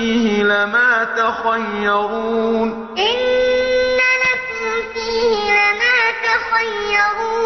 فيه لما تخيرون إن لكم فيه لما تخيرون